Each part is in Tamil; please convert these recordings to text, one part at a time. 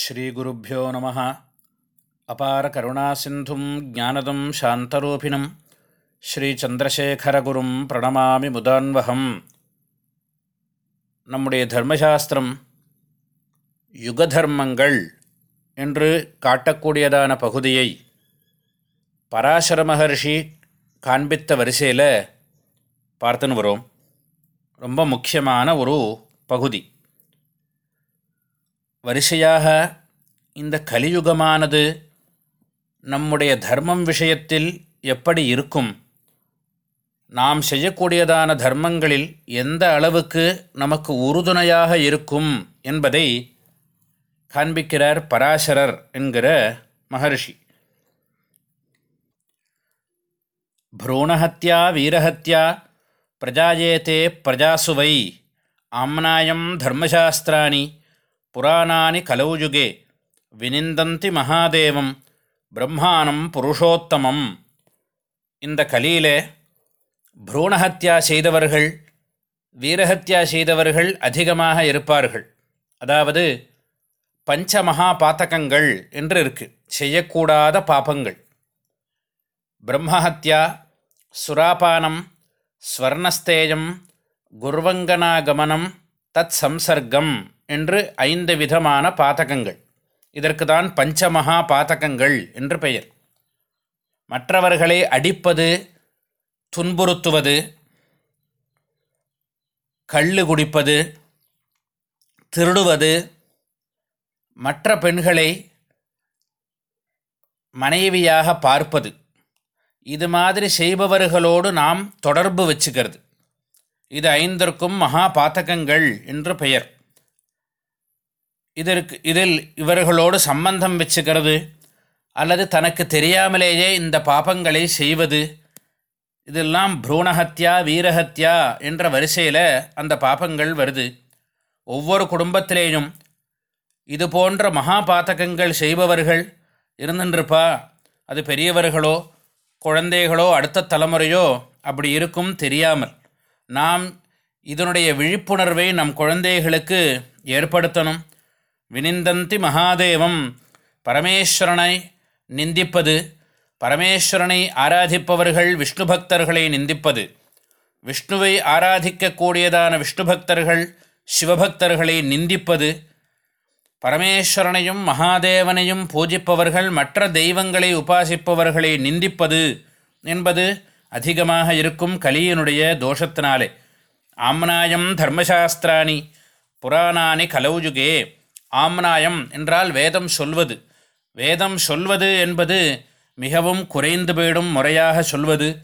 ஸ்ரீகுருப்போ நம. அபார கருணாசிந்தும் ஜானதம் சாந்தரூபிணம் ஸ்ரீச்சந்திரசேகரகுரும் பிரணமாமி முதான்வகம். நம்முடைய தர்மசாஸ்திரம் யுகதர்மங்கள் என்று காட்டக்கூடியதான பகுதியை பராசர மகர்ஷி காண்பித்த வரிசையில் பார்த்துன்னு வரும். ரொம்ப முக்கியமான ஒரு பகுதி. வரிசையாக இந்த கலியுகமானது நம்முடைய தர்மம் விஷயத்தில் எப்படி இருக்கும்? நாம் செய்யக்கூடியதான தர்மங்களில் எந்த அளவுக்கு நமக்கு உறுதுணையாக இருக்கும் என்பதை காண்பிக்கிறார் பராசரர் என்கிற மகர்ஷி. புரூணஹத்யா வீரஹத்யா பிரஜாயேதே பிரஜாசுவை ஆம்னாயம் தர்மசாஸ்திராணி புராணானி కలౌజుగే வினிந்தந்தி மகாதேவம் பிரம்மானம் புருஷோத்தமம். இந்த கலியில் புரூணஹத்யா செய்தவர்கள் வீரஹத்யா செய்தவர்கள் அதிகமாக இருப்பார்கள். அதாவது பஞ்ச மகா பாத்தகங்கள் என்று இருக்கு. செய்யக்கூடாத பாபங்கள். பிரம்மஹத்யா சுராபானம் ஸ்வர்ணஸ்தேயம் குர்வங்கனாகமனம் தத் சம்சர்க்கம் என்று ஐந்து விதமான பாதகங்கள். இதற்கு தான் பஞ்சமகா பாதகங்கள் என்று பெயர். மற்றவர்களை அடிப்பது துன்புறுத்துவது கள்ளு குடிப்பது திருடுவது மற்ற பெண்களை மனைவியாக பார்ப்பது. இது மாதிரி செய்பவர்களோடு நாம் தொடர்பு வச்சுக்கிறது. இது ஐந்திற்கும் மகா பாத்தகங்கள் என்று பெயர். இதற்கு இதில் இவர்களோடு சம்பந்தம் வச்சுக்கிறது அல்லது தனக்கு தெரியாமலேயே இந்த பாபங்களை செய்வது இதெல்லாம் புரூணஹத்யா வீரஹத்யா என்ற வரிசையில் அந்த பாபங்கள் வருது. ஒவ்வொரு குடும்பத்திலேயும் இது போன்ற மகா பாத்தகங்கள் செய்பவர்கள் இருந்துருப்பா அது பெரியவர்களோ குழந்தைகளோ அடுத்த தலைமுறையோ அப்படி இருக்கும் தெரியாமல். நாம் இதனுடைய விழிப்புணர்வை நம் குழந்தைகளுக்கு ஏற்படுத்தணும். வினிந்தந்தி மகாதேவம். பரமேஸ்வரனை நிந்திப்பது பரமேஸ்வரனை ஆராதிப்பவர்கள் விஷ்ணு பக்தர்களை நிந்திப்பது. விஷ்ணுவை ஆராதிக்கக்கூடியதான விஷ்ணு பக்தர்கள் சிவபக்தர்களை நிந்திப்பது. பரமேஸ்வரனையும் மகாதேவனையும் பூஜிப்பவர்கள் மற்ற தெய்வங்களை உபாசிப்பவர்களை நிந்திப்பது என்பது அதிகமாக இருக்கும் கலியினுடைய தோஷத்தினாலே. ஆம்னாயம் தர்மசாஸ்திராணி புராணானி கலௌஜுகே ஆம்னாயம் என்றால் வேதம் சொல்வது. வேதம் சொல்வது என்பது மிகவும் குறைந்து போயிடும் முறையாக சொல்வது.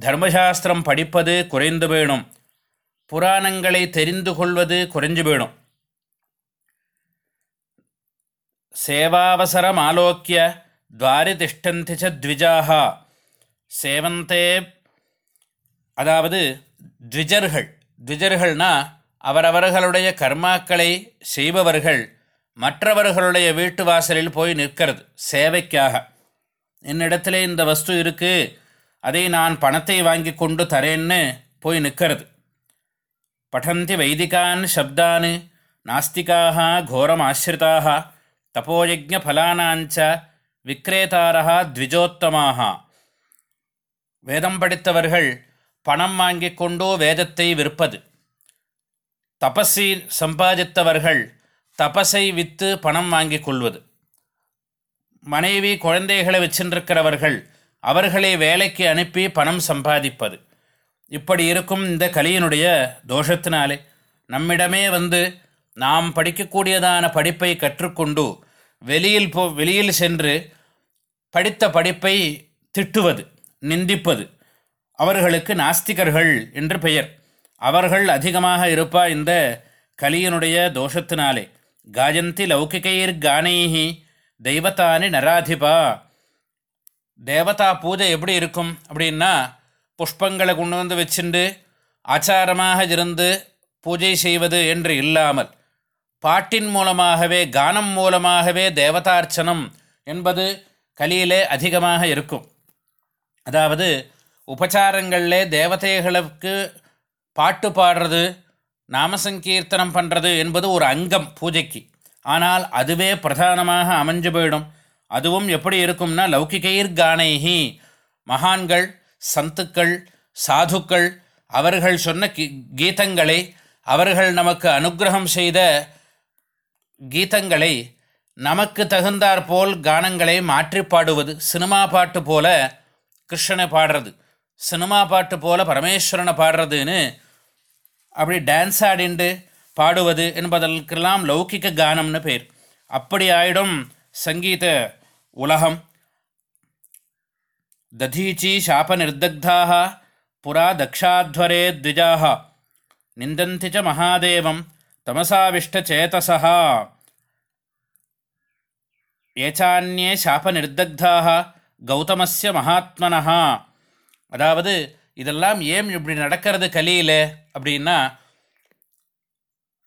தர்மசாஸ்திரம் படிப்பது குறைந்து போயிடும். புராணங்களை தெரிந்து கொள்வது குறைஞ்சு போயிடும். சேவாவசரம் ஆலோக்கிய துவாரி திஷ்டந்தி ச சேவந்தே அதாவது த்விஜர்கள். த்விஜர்கள்னா அவரவர்களுடைய கர்மாக்களை செய்பவர்கள். மற்றவர்களுடைய வீட்டு வாசலில் போய் நிற்கிறது சேவைக்காக. என்னிடத்துல இந்த வஸ்து இருக்குது அதை நான் பணத்தை வாங்கி கொண்டு தரேன்னு போய் நிற்கிறது. படந்தி வைதிகான் சப்தான் நாஸ்திகாக கோரம் ஆசிரிதாக தபோயஜ ஃபலானாஞ்ச விக்ரேதாரா த்விஜோத்தமாக வேதம் படித்தவர்கள் பணம் வாங்கி கொண்டோ வேதத்தை விற்பது. தபஸி சம்பாதித்தவர்கள் தபஸை விற்று பணம் வாங்கி கொள்வது. மனைவி குழந்தைகளை வச்சிருக்கிறவர்கள் அவர்களை வேலைக்கு அனுப்பி பணம் சம்பாதிப்பது. இப்படி இருக்கும் இந்த கலியினுடைய தோஷத்தினாலே நம்மிடமே வந்து நாம் படிக்கக்கூடியதான படிப்பை கற்றுக்கொண்டு வெளியில் போ வெளியில் சென்று படித்த படிப்பை திட்டுவது நிந்திப்பது. அவர்களுக்கு நாஸ்திகர்கள் என்று பெயர். அவர்கள் அதிகமாக இருப்பா இந்த கலியினுடைய தோஷத்தினாலே. காயந்தி லௌகிகைர் கானைஹி தெய்வத்தானி நராதிபா தேவதா பூஜை எப்படி இருக்கும் அப்படின்னா புஷ்பங்களை கொண்டு வந்து வச்சுண்டு ஆச்சாரமாக இருந்து பூஜை செய்வது என்று இல்லாமல் பாட்டின் மூலமாகவே கானம் மூலமாகவே தேவதார்ச்சனம் என்பது கலியிலே அதிகமாக இருக்கும். அதாவது உபச்சாரங்களில் தேவதைகளுக்கு பாட்டு பாடுறது நாமசங்கீர்த்தனம் பண்ணுறது என்பது ஒரு அங்கம் பூஜைக்கு. ஆனால் அதுவே பிரதானமாக அமைஞ்சு போயிடும். அதுவும் எப்படி இருக்கும்னா லௌகிகைர் கானைஹி மகான்கள் சந்துக்கள் சாதுக்கள் அவர்கள் சொன்ன கீ கீதங்களை அவர்கள் நமக்கு அனுகிரகம் செய்த கீதங்களை நமக்கு தகுந்தாற்போல் கானங்களை மாற்றி பாடுவது. சினிமா பாட்டு போல கிருஷ்ணனை பாடுறது. சினிமா பாட்டு போல பரமேஸ்வரனை பாடுறதுன்னு அப்படி டான்ஸ் ஆடிண்டு பாடுவது என்பதற்கெல்லாம் லௌகிக கானம்னு பேர். அப்படி ஆயிடும் சங்கீத உலகம். ததீச்சி சாப நிர்தக்தாக புரா தக்ஷாத்வரே த்விஜாக நிந்தந்தி ச மகாதேவம் தமசாவிஷ்டச்சேதசா ஏச்சானியே சாப நிர்தக்தாக கௌதமஸ்ய மகாத்மனா அதாவது இதெல்லாம் ஏன் இப்படி நடக்கிறது கலியில்? அப்படின்னா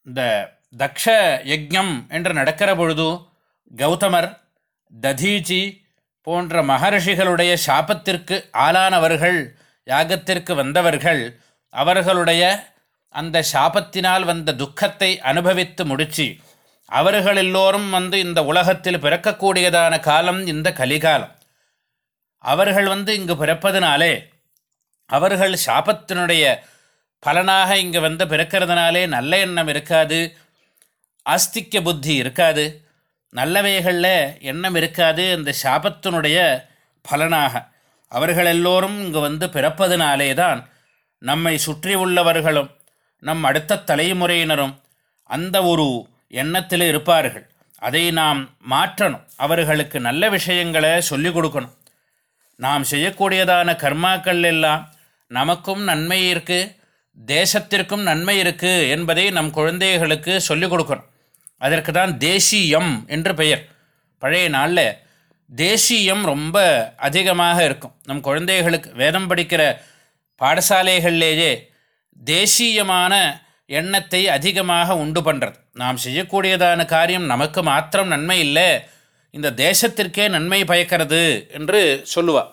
இந்த தக்ஷ யஜம் என்று நடக்கிற பொழுது கௌதமர் ததீச்சி போன்ற மகர்ஷிகளுடைய சாபத்திற்கு ஆளானவர்கள் யாகத்திற்கு வந்தவர்கள் அவர்களுடைய அந்த சாபத்தினால் வந்த துக்கத்தை அனுபவித்து முடிச்சு அவர்கள் எல்லோரும் வந்து இந்த உலகத்தில் பிறக்கக்கூடியதான காலம் இந்த கலிகாலம். அவர்கள் வந்து இங்கு பிறப்பதினாலே அவர்கள் சாபத்தினுடைய பலனாக இங்கே வந்து பிறக்கிறதுனாலே நல்ல எண்ணம் இருக்காது ஆஸ்திக்க புத்தி இருக்காது நல்லவைகளில் எண்ணம் இருக்காது அந்த சாபத்தினுடைய பலனாக. அவர்கள் எல்லோரும் இங்கு வந்து பிறப்பதினாலே தான் நம்மை சுற்றி உள்ளவர்களும் நம் அடுத்த தலைமுறையினரும் அந்த ஒரு எண்ணத்தில் இருப்பார்கள். அதை நாம் மாற்றணும். அவர்களுக்கு நல்ல விஷயங்களை சொல்லிக் கொடுக்கணும். நாம் செய்யக்கூடியதான கர்மாக்கள் எல்லாம் நமக்கும் நன்மை இருக்குது தேசத்திற்கும் நன்மை இருக்குது என்பதை நம் குழந்தைகளுக்கு சொல்லிக் கொடுக்கணும். அதற்கு தான் தேசியம் என்று பெயர். பழைய நாளில் தேசியம் ரொம்ப அதிகமாக இருக்கும். நம் குழந்தைகளுக்கு வேதம் படிக்கிற பாடசாலைகளிலேயே தேசியமான எண்ணத்தை அதிகமாக உண்டு பண்ணுறது நாம் செய்யக்கூடியதான காரியம் நமக்கு மாத்திரம் நன்மை இல்லை இந்த தேசத்திற்கே நன்மை பயக்கிறது என்று சொல்லுவாள்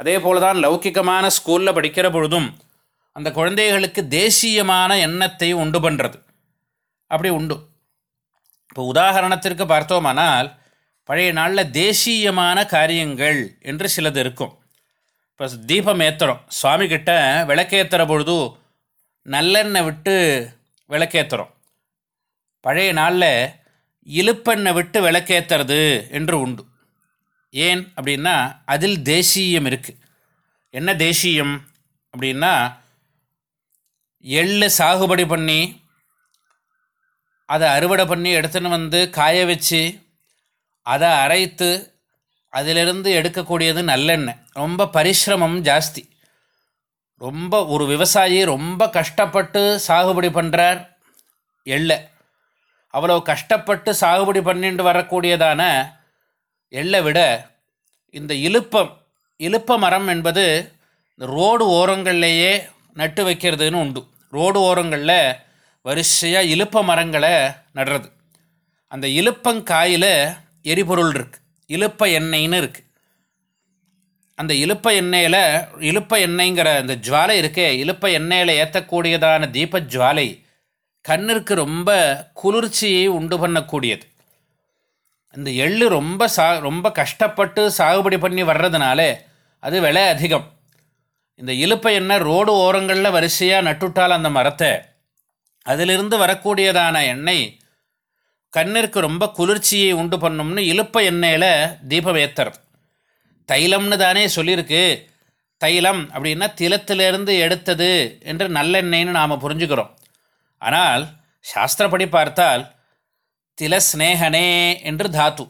அதே போல தான் லௌக்கிகமான ஸ்கூலில் படிக்கிற பொழுதும் அந்த குழந்தைகளுக்கு தேசியமான எண்ணத்தை உண்டு பண்ணுறது அப்படி உண்டு. இப்போ உதாரணத்திற்கு பார்த்தோமானால் பழைய நாளில் தேசியமான காரியங்கள் என்று சிலது இருக்கும். இப்போ தீபம் ஏற்றுறோம் சுவாமிகிட்ட விளக்கேற்றுற பொழுது நல்லெண்ணெய் விட்டு விளக்கேற்றுறோம் பழைய நாளில் இழுப்பெண்ணெய் விட்டு விளக்கேற்றுறது என்று உண்டு. ஏன் அப்படின்னா அதில் தேசியம் இருக்குது என்ன தேசியம் அப்படின்னா எள்ளு சாகுபடி பண்ணி அதை அறுவடை பண்ணி எடுத்துன்னு வந்து காய வச்சு அதை அரைத்து அதிலிருந்து எடுக்கக்கூடியது நல்லெண்ணெய். ரொம்ப பரிசிரமம் ஜாஸ்தி. ரொம்ப ஒரு விவசாயி ரொம்ப கஷ்டப்பட்டு சாகுபடி பண்ணுறார் எள்ளை. அவ்வளோ கஷ்டப்பட்டு சாகுபடி பண்ணிட்டு வரக்கூடியதான எள்ளை விட இந்த இழுப்பம் இழுப்ப மரம் என்பது இந்த ரோடு ஓரங்கள்லேயே நட்டு வைக்கிறதுன்னு உண்டு. ரோடு ஓரங்களில் வரிசையாக இழுப்ப மரங்களை நடுறது. அந்த இழுப்பங்காயில் எரிபொருள் இருக்குது இழுப்ப எண்ணெய்னு இருக்குது அந்த இழுப்ப எண்ணெயில் இழுப்ப எண்ணெய்ங்கிற அந்த ஜுவாலை இருக்கே இழுப்ப எண்ணெயில் ஏற்றக்கூடியதான தீப ஜுவாலை கண்ணிற்கு ரொம்ப குளிர்ச்சியை உண்டு பண்ணக்கூடியது. இந்த எள்ளு ரொம்ப சா ரொம்ப கஷ்டப்பட்டு சாகுபடி பண்ணி வர்றதுனால அது விலை அதிகம். இந்த இழுப்பை எண்ணெய் ரோடு ஓரங்களில் வரிசையாக நட்டுவிட்டால் அந்த மரத்தை அதிலிருந்து வரக்கூடியதான எண்ணெய் கண்ணிற்கு ரொம்ப குளிர்ச்சியை உண்டு பண்ணும்னு இழுப்ப எண்ணெயில் தீபம் தைலம்னு தானே சொல்லியிருக்கு. தைலம் அப்படின்னா திலத்திலிருந்து எடுத்தது என்று நல்லெண்ணெய்னு நாம் புரிஞ்சுக்கிறோம். ஆனால் சாஸ்திரப்படி பார்த்தால் திலஸ்நேகனே என்று தாத்து.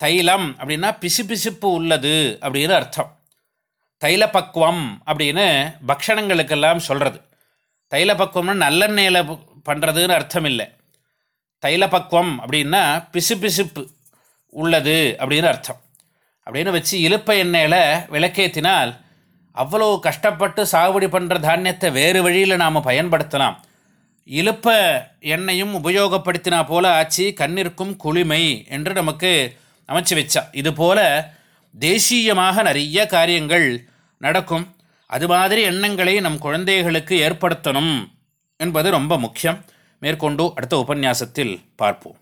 தைலம் அப்படின்னா பிசுபிசுப்பு உள்ளது அப்படின்னு அர்த்தம். தைலப்பக்குவம் அப்படின்னு பக்ஷணங்களுக்கெல்லாம் சொல்கிறது தைலப்பக்குவம்னா நல்லெண்ணெயில் பண்ணுறதுன்னு அர்த்தம் இல்லை தைலப்பக்குவம் அப்படின்னா பிசுபிசுப்பு உள்ளது அப்படின்னு அர்த்தம். அப்படின்னு வச்சு இழுப்ப எண்ணெயில் விளக்கேற்றினால் அவ்வளோ கஷ்டப்பட்டு சாகுபடி பண்ணுற தானியத்தை வேறு வழியில் நாம் பயன்படுத்தலாம். இழுப்ப எண்ணெயும் உபயோகப்படுத்தினா போல ஆச்சு கண்ணிற்கும் குளிமை என்று நமக்கு அமைச்சு வச்சா. இது போல தேசியமாக நிறைய காரியங்கள் நடக்கும். அது மாதிரி எண்ணங்களை நம் குழந்தைகளுக்கு ஏற்படுத்தணும் என்பது ரொம்ப முக்கியம். மேற்கொண்டு அடுத்த உபன்யாசத்தில் பார்ப்போம்.